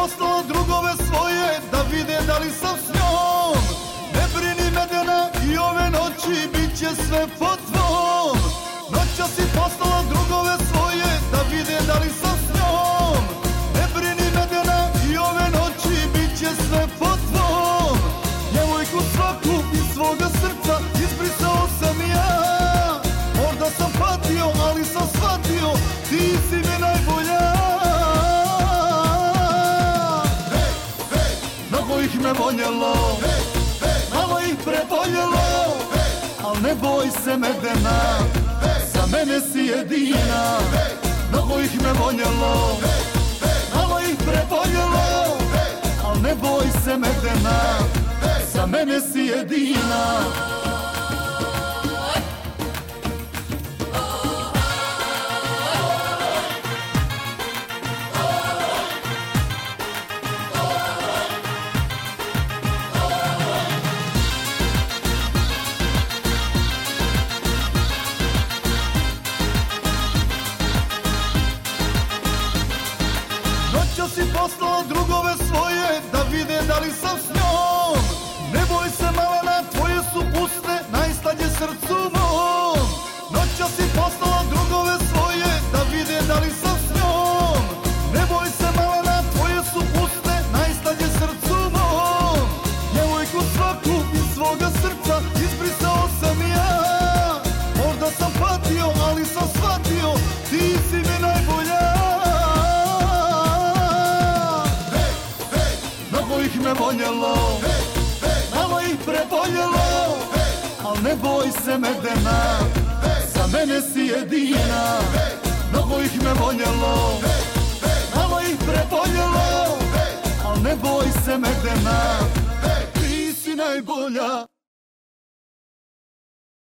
Послала другове своје да виде дали сам с ньом Не брини ме дена и ове ночи биће све по твом. Ноќа си послала другове своје да виде дали сам Voljelo Malo ih preboljelo Al ne boj se medena. Za mene si jedina Mnogo ih me voljelo. Malo ih preboljelo Al ne boj se medena. Za mene si jedina Poslala drugove svoje Da vide da li sam s njom. Ne boj se malena, tvoje su puste Najstalje srcu mom. Noća si poslala drugove svoje ne boj se medena Za mene si jedina. Mnogo ih me voljelo Malo ih preboljelo Al ne boj se medena Ti si najbolja